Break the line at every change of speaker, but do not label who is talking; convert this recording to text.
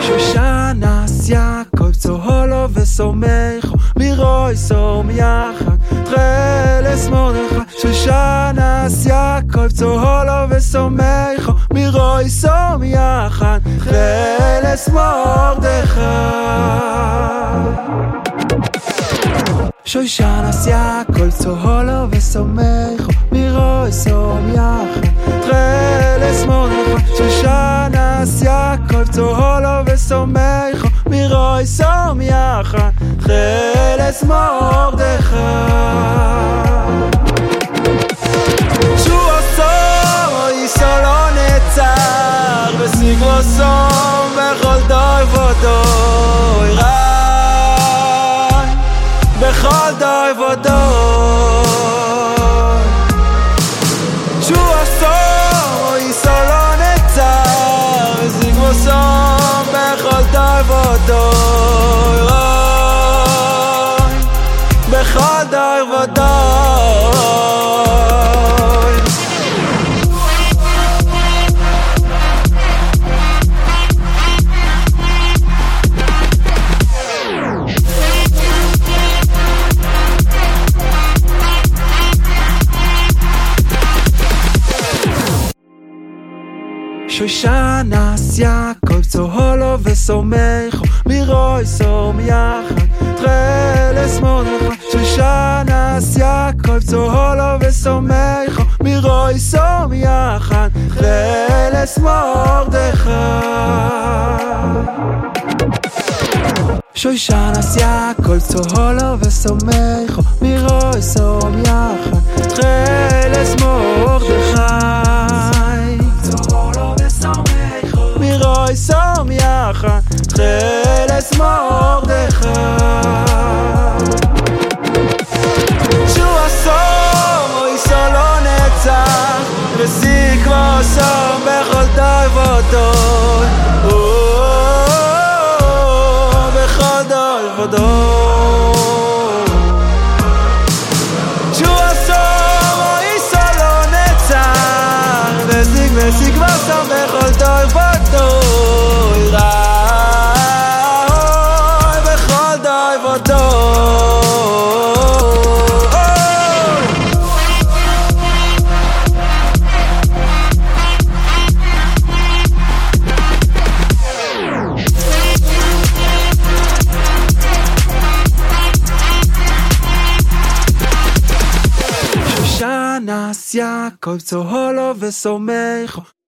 שושנס יעקב צוהולו וסומכו מירוי סום יחד תחלס מרדכי שושנס יעקב צוהולו וסומכו מירוי סום יחד תחלס מרדכי שושנס יעקב צוהולו וסומכו מירוי סום יחד תחלס מרדכי שושנס יעקב צוהולו וסומכו מירוי סום יחד חלס خال دای و שושנס יעקב צוהולו וסומכו מירוי סום יחד תחלס מרדכי שושנס יעקב צוהולו וסומכו מירוי סום יחד תחלס מרדכי שושנס יעקב צוהולו וסומכו מירוי סום יחד תחלס מרדכי וסיקבו סום בכל דוי ודוי בכל דוי ודוי שהוא הסום אוי סולו נצח וסיק nas jako co holowe są mecho.